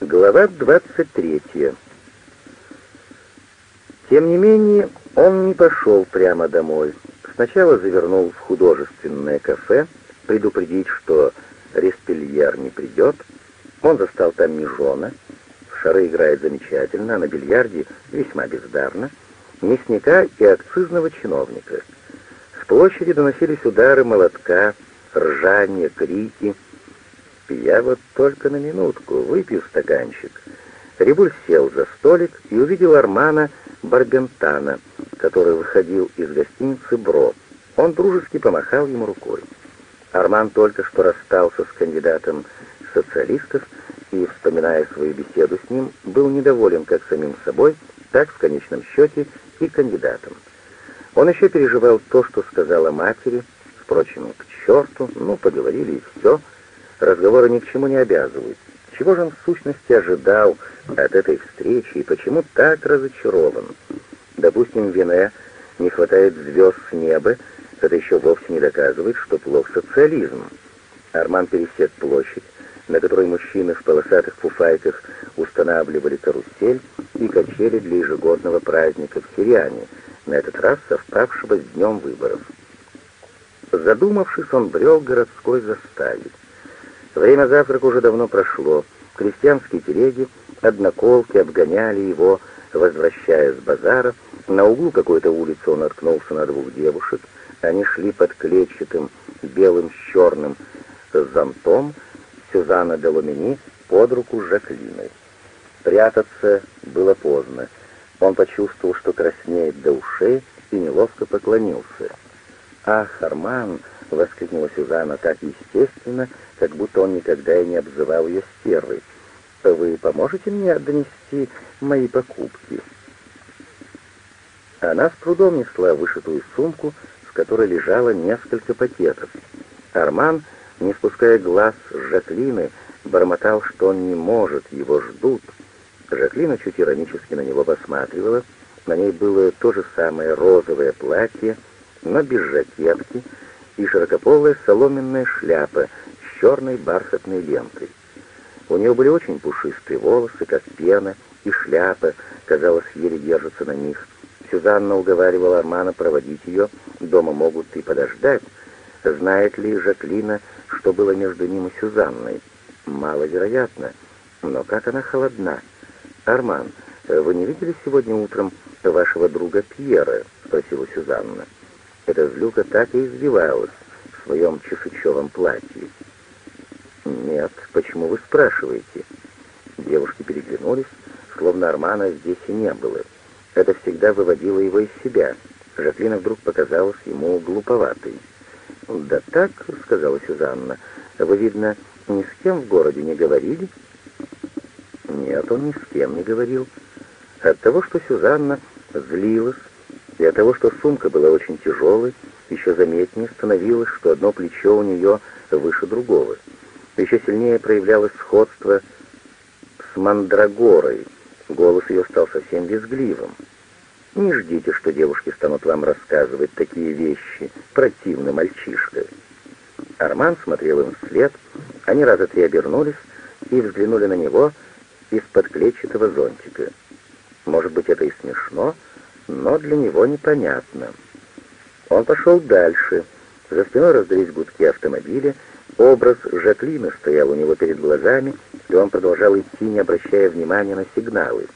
Глава 23. Тем не менее, он не пошел прямо домой. Сначала завернул в художественное кафе, предупредить, что Респельер не придет. Он застал там Мижона. Шары играет замечательно, а на бильярде весьма бездарно. Мясника и акцизного чиновника. С площади доносились удары молотка, ржание, крики — «Я вот только на минутку, выпью стаканчик». Рибуль сел за столик и увидел Армана Барбентана, который выходил из гостиницы «Бро». Он дружески помахал ему рукой. Арман только что расстался с кандидатом социалистов и, вспоминая свою беседу с ним, был недоволен как самим собой, так в конечном счете и кандидатом. Он еще переживал то, что сказала матери, впрочем, к черту, ну, поговорили и все — Разговоры ни к чему не обязывают. Чего же он в сущности ожидал от этой встречи и почему так разочарован? Допустим, Вене не хватает звезд с неба, это еще вовсе не доказывает, что плох социализм. Арман пересек площадь, на которой мужчины в полосатых фуфайках устанавливали карусель и качели для ежегодного праздника в Сириане, на этот раз совпавшего с днем выборов. Задумавшись, он брел городской заставе. Время завтрака уже давно прошло. Крестьянские телеги, одноколки обгоняли его, возвращая с базара. На углу какой-то улицы он наткнулся на двух девушек. Они шли под клетчатым белым с черным зонтом Сюзанна де Ломини под руку с Жаклиной. Прятаться было поздно. Он почувствовал, что краснеет до ушей, и неловко поклонился. «Ах, Арман!» — воскликнула Сюзанна так естественно, как будто он никогда и не обзывал ее стервой. «Вы поможете мне донести мои покупки?» Она с трудом несла вышитую сумку, в которой лежало несколько пакетов. Арман, не спуская глаз с Жаклины, бормотал, что он не может, его ждут. Жаклина чуть иронически на него посматривала. На ней было то же самое розовое платье, но без жакетки, и широкополая соломенная шляпа черной бархатной лентой. У нее были очень пушистые волосы, как пена, и шляпа, казалось, еле держится на них. Сюзанна уговаривала Армана проводить ее, дома могут и подождать. Знает ли Жаклина, что было между ним и Сюзанной? Маловероятно, но как она холодна. «Арман, вы не видели сегодня утром вашего друга Пьера?» — спросила Сюзанна. Эта злюка так и извивалась в своем чесучевом платье. «Нет, почему вы спрашиваете?» Девушки переглянулись, словно Армана здесь и не было. Это всегда выводило его из себя. Жаклина вдруг показалась ему глуповатой. «Да так», — сказала Сюзанна, — «вы, видно, ни с кем в городе не говорили?» Нет, он ни с кем не говорил. От того, что Сюзанна злилась, и от того, что сумка была очень тяжелой, еще заметнее становилось, что одно плечо у нее выше другого — еще сильнее проявлялось сходство с Мандрагорой. Голос ее стал совсем визгливым. Не ждите, что девушки станут вам рассказывать такие вещи, противный мальчишка. Арман смотрел им вслед, они раза три обернулись и взглянули на него из-под клетчатого зонтика. Может быть, это и смешно, но для него непонятно. Он пошел дальше. За спиной раздались гудки автомобиля, Образ Жаклина стоял у него перед глазами, и он продолжал идти, не обращая внимания на сигналы.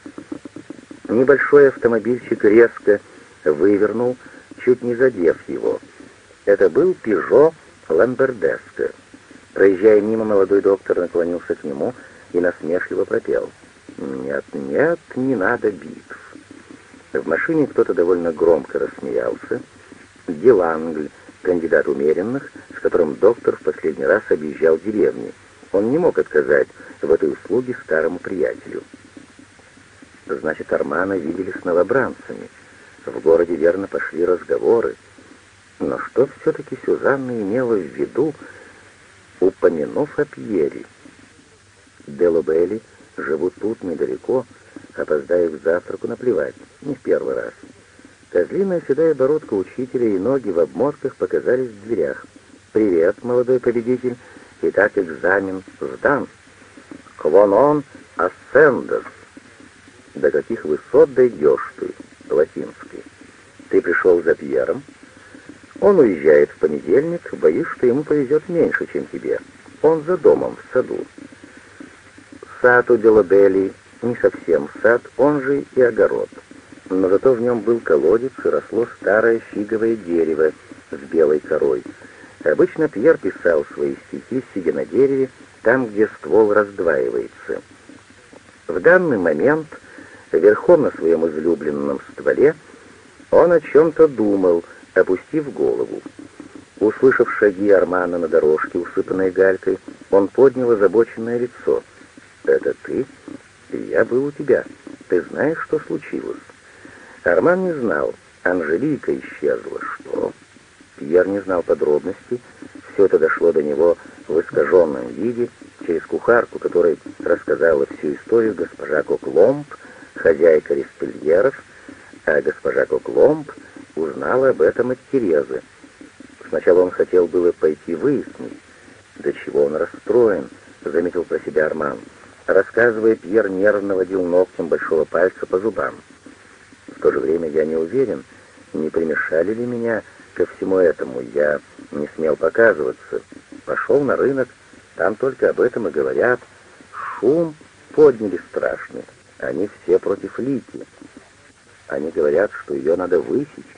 Небольшой автомобильчик резко вывернул, чуть не задев его. Это был «Пежо Ламбердеско». Проезжая мимо, молодой доктор наклонился к нему и насмешливо пропел. «Нет, нет, не надо битв». В машине кто-то довольно громко рассмеялся. Дилангль кандидат умеренных, с которым доктор в последний раз объезжал деревни. Он не мог отказать в этой услуге старому приятелю. Значит, Армана видели с новобранцами. В городе верно пошли разговоры. Но что все-таки Сюзанна имела в виду, упомянув о Пьере? Делобелли живут тут недалеко, опоздая к завтраку наплевать, не в первый раз. Козлиная седая бородка учителя и ноги в обмотках показались в дверях. «Привет, молодой победитель! Итак, экзамен сдан. Квонон Асцендес. До каких высот дойдешь ты, латинский? Ты пришел за Пьером? Он уезжает в понедельник, боюсь, что ему повезет меньше, чем тебе. Он за домом, в саду. Сад у Делабелли не совсем сад, он же и огород. Но зато в нем был колодец и росло старое фиговое дерево с белой корой. Обычно Пьер писал свои стихи, сидя на дереве, там, где ствол раздваивается. В данный момент, верхом на своем излюбленном стволе, он о чем-то думал, опустив голову. Услышав шаги Армана на дорожке, усыпанной галькой, он поднял озабоченное лицо. «Это ты? Я был у тебя. Ты знаешь, что случилось?» Арман не знал. Анжелика исчезла. Что? Пьер не знал подробностей. Все это дошло до него в искаженном виде, через кухарку, которой рассказала всю историю госпожа Кокломб, хозяйка Респельеров, а госпожа Кокломб узнала об этом от Терезы. Сначала он хотел было пойти выяснить, до чего он расстроен, заметил про себя Арман. Рассказывая, Пьер нервно водил ногтем большого пальца по зубам. То же время я не уверен, не примешали ли меня ко всему этому. Я не смел показываться. Пошел на рынок, там только об этом и говорят. Шум подняли страшный. Они все против Лики. Они говорят, что ее надо высечь.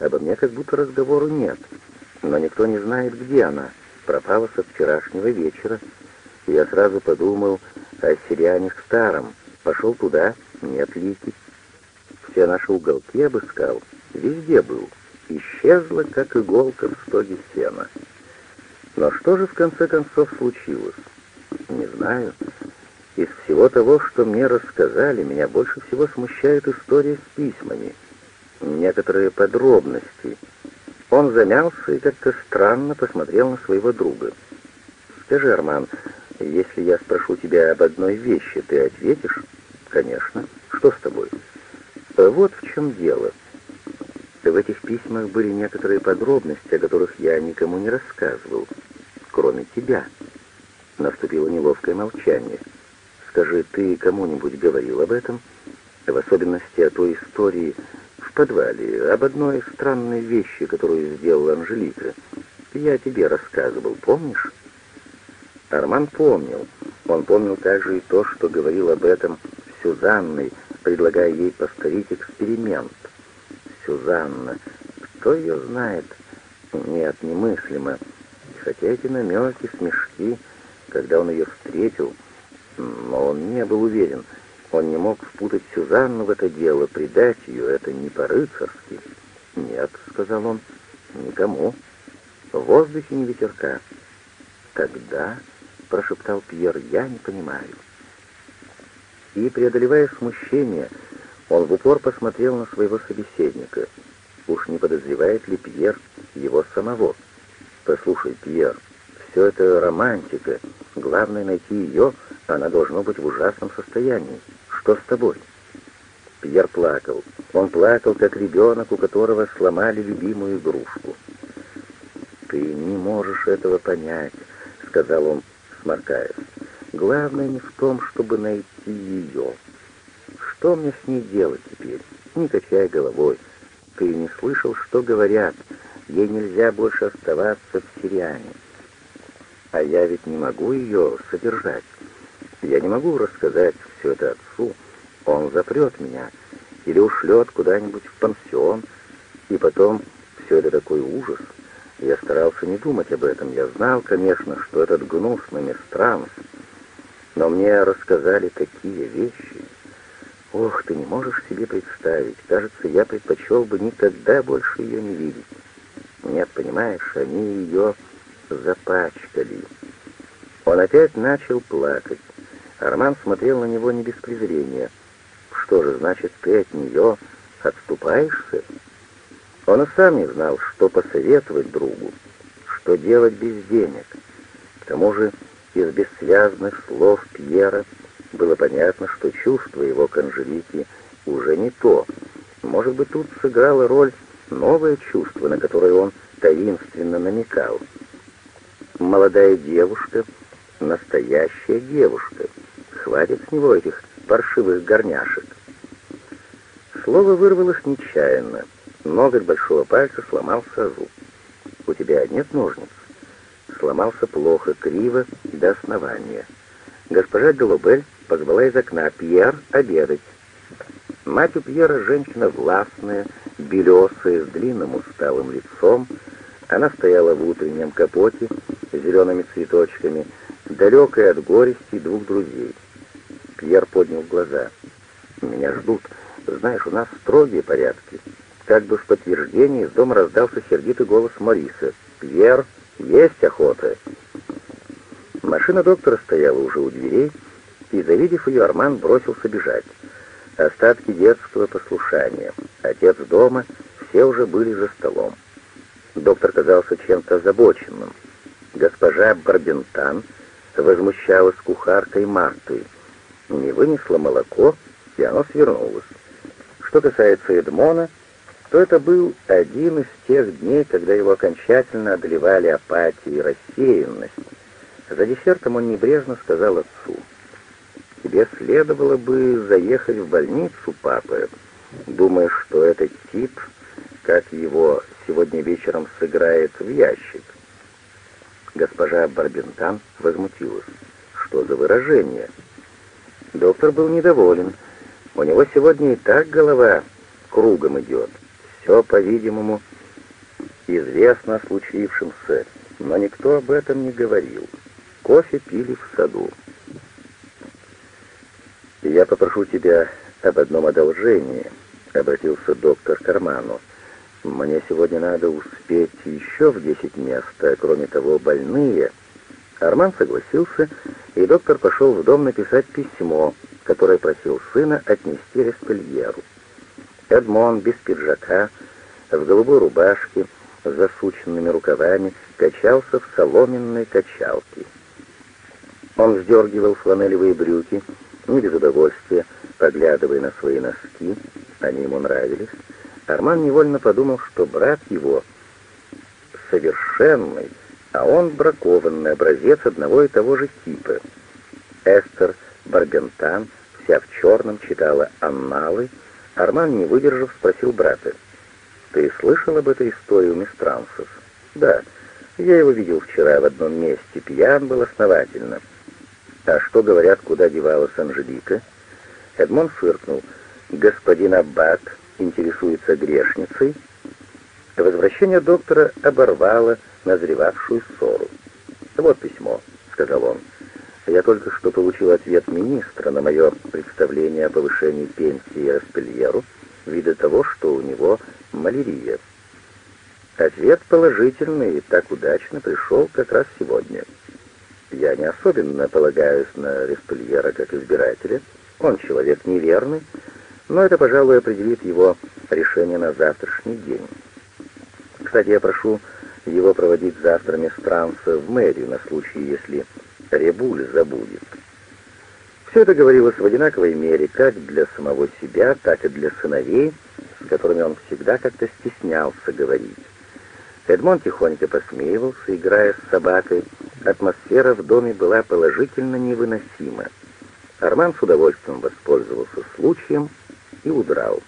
Обо мне как будто разговору нет. Но никто не знает, где она. Пропала со вчерашнего вечера. Я сразу подумал о сириане старом. Пошел туда, нет Лики. Все наши уголки обыскал. Везде был. Исчезла, как иголка в стоге сена. Но что же в конце концов случилось? Не знаю. Из всего того, что мне рассказали, меня больше всего смущает история с письмами. Некоторые подробности. Он замялся и как-то странно посмотрел на своего друга. «Скажи, Арман, если я спрошу тебя об одной вещи, ты ответишь?» «Конечно. Что с тобой?» «Вот в чем дело. В этих письмах были некоторые подробности, о которых я никому не рассказывал, кроме тебя». Наступило неловкое молчание. Скажи, ты кому-нибудь говорил об этом? В особенности о той истории в подвале, об одной странной вещи, которую сделала Анжелика. Я тебе рассказывал, помнишь? Арман помнил. Он помнил также и то, что говорил об этом Сюзанной, предлагая ей повторить эксперимент. Сюзанна. Кто ее знает? Нет, немыслимо. Хотя эти намеки, смешки, когда он ее встретил, но он не был уверен. Он не мог впутать Сюзанну в это дело, предать ее, это не по-рыцарски. «Нет», — сказал он, — «никому. В воздухе не ветерка». «Тогда», — прошептал Пьер, — «я не понимаю». И, преодолевая смущение, он в упор посмотрел на своего собеседника. Уж не подозревает ли Пьер его самого? «Послушай, Пьер, все это романтика. Главное найти ее, она должна быть в ужасном состоянии. Что с тобой?» Пьер плакал. Он плакал, как ребенок, у которого сломали любимую игрушку. «Ты не можешь этого понять», — сказал он, сморкаясь. «Главное не в том, чтобы найти ее. Что мне с ней делать теперь? Не качай головой. Ты не слышал, что говорят. Ей нельзя больше оставаться в Сириане. А я ведь не могу ее содержать. Я не могу рассказать все это отцу. Он запрет меня или ушлет куда-нибудь в пансион. И потом все это такой ужас. Я старался не думать об этом. Я знал, конечно, что этот гнусный Местранс. Но мне рассказали такие вещи. Ох, ты не можешь себе представить. Кажется, я предпочел бы никогда больше ее не видеть. Нет, понимаешь, они ее запачкали. Он опять начал плакать. Арман смотрел на него не без презрения. «Что же, значит, ты от нее отступаешься?» Он и сам не знал, что посоветовать другу, что делать без денег. К тому же из бессвязных слов Пьера было понятно, что чувство его к Анжелике уже не то. Может быть, тут сыграло роль новое чувство, на которое он таинственно намекал — Молодая девушка, настоящая девушка, хватит с него этих паршивых горняшек. Слово вырвалось нечаянно. Ноготь большого пальца сломался зуб. «У тебя нет ножниц?» Сломался плохо, криво, до основания. Госпожа Делубель позвала из окна «Пьер, обедать». Мать у Пьера женщина властная, белесая, с длинным усталым лицом. Она стояла в утреннем капоте с зелеными цветочками, далекая от горести двух друзей. Пьер поднял глаза. «Меня ждут. Знаешь, у нас строгие порядки». Как бы в подтверждении из дома раздался сердитый голос Мориса. «Пьер, есть охота!» Машина доктора стояла уже у дверей, и, завидев ее, Арман бросился бежать. Остатки детского послушания. Отец дома, все уже были за столом. Доктор казался чем-то озабоченным. Госпожа Барбентан возмущалась кухаркой Мартой. Не вынесла молоко, и оно свернулось. Что касается Эдмона, то это был один из тех дней, когда его окончательно одолевали апатия и рассеянность. За десертом он небрежно сказал отцу, «Тебе следовало бы заехать в больницу, папа, думая, что этот тип, как его сегодня вечером сыграет в ящик». Госпожа Барбентан возмутилась. «Что за выражение?» Доктор был недоволен. У него сегодня и так голова кругом идет. Все, по-видимому, известно о случившемся, но никто об этом не говорил. Кофе пили в саду. «Я попрошу тебя об одном одолжении», — обратился доктор к Карману. «Мне сегодня надо успеть еще в десять мест, а кроме того, больные». Арман согласился, и доктор пошел в дом написать письмо, которое просил сына отнести Респельеру. Эдмон без пиджака, в голубой рубашке, с засученными рукавами, качался в соломенной качалке. Он вздергивал фланелевые брюки, не без удовольствия, поглядывая на свои носки, они ему нравились. Арман невольно подумал, что брат его совершенный, а он бракованный образец одного и того же типа. Эстер Барбентан, вся в черном, читала анналы, Арман, не выдержав, спросил брата. «Ты слышал об этой истории у мистрансов?» «Да, я его видел вчера в одном месте, пьян был основательно». «А что говорят, куда девалась Анжелика?» Эдмон фыркнул. «Господин Аббат интересуется грешницей?» Возвращение доктора оборвало назревавшую ссору. «Вот письмо», — сказал он. Я только что получил ответ министра на мое представление о повышении пенсии Распельеру, ввиду того, что у него малярия. Ответ положительный и так удачно пришел как раз сегодня. Я не особенно полагаюсь на Респельера как избирателя. Он человек неверный, но это, пожалуй, определит его решение на завтрашний день. Кстати, я прошу его проводить завтра Местранца в мэрию на случай, если Ребуль забудет. Все это говорилось в одинаковой мере как для самого себя, так и для сыновей, с которыми он всегда как-то стеснялся говорить. Эдмон тихонько посмеивался, играя с собакой. Атмосфера в доме была положительно невыносима. Арман с удовольствием воспользовался случаем и удрал.